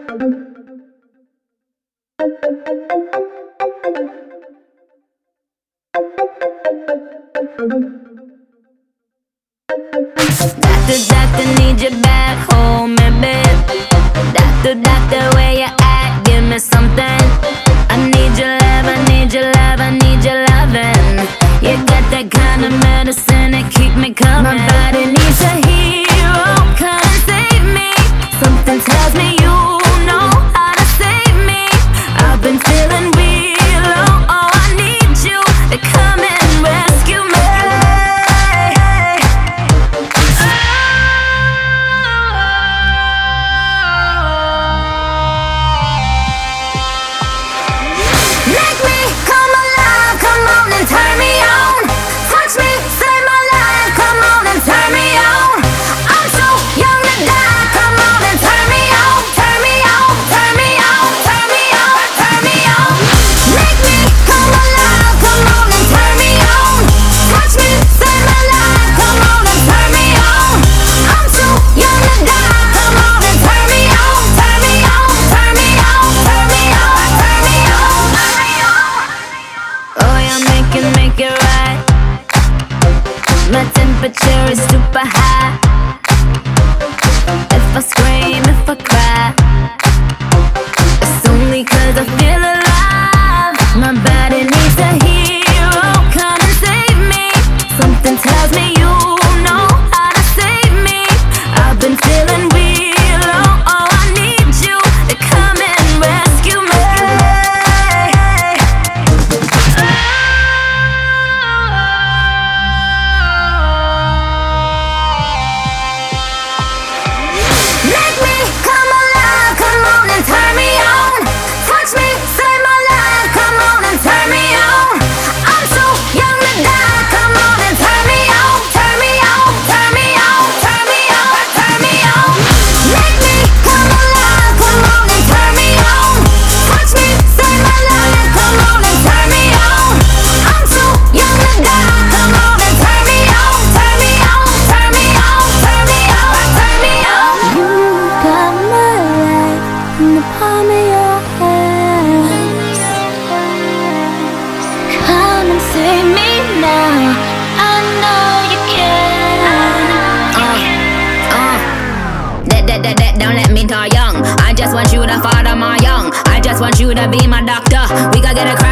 Doctor, doctor, need you back home baby. Doctor, doctor, where you at? Give me something. I need your love, I need your love, I need your loving. You got that kind of medicine that keep me coming. My body needs a My temperature is super high. If I scream, if I cry. should have be my doctor. We gotta get a crack